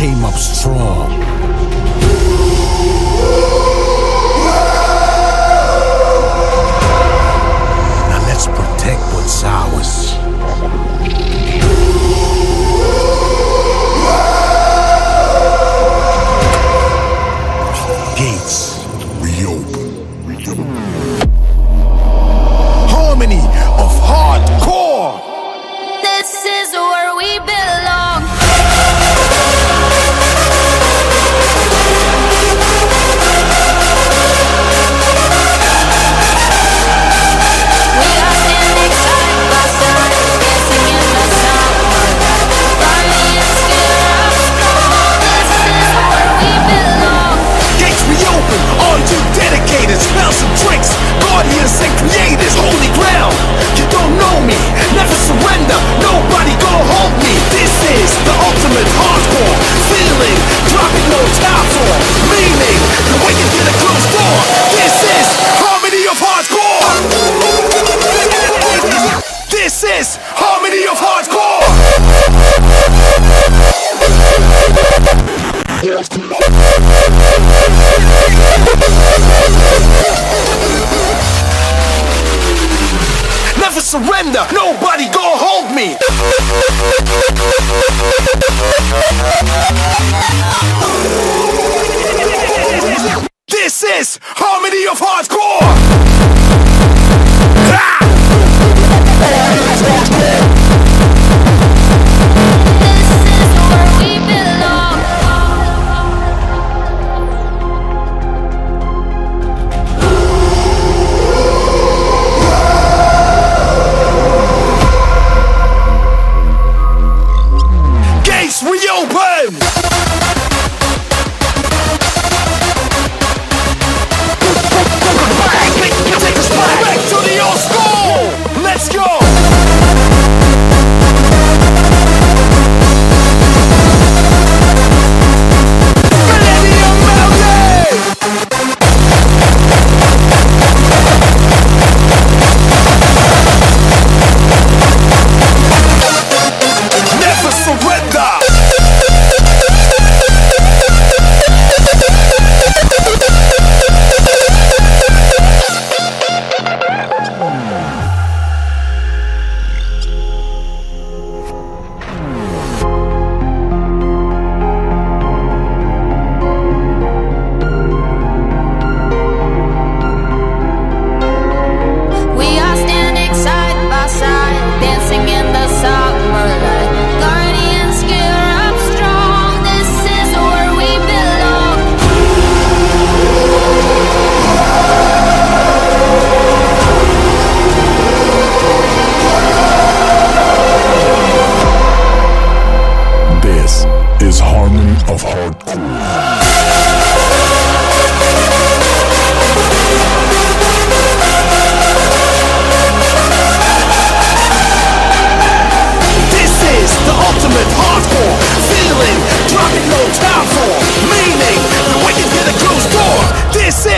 came up strong. Never surrender, nobody gon' hold me. This is Harmony of Hardcore!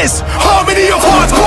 this harmony of hearts.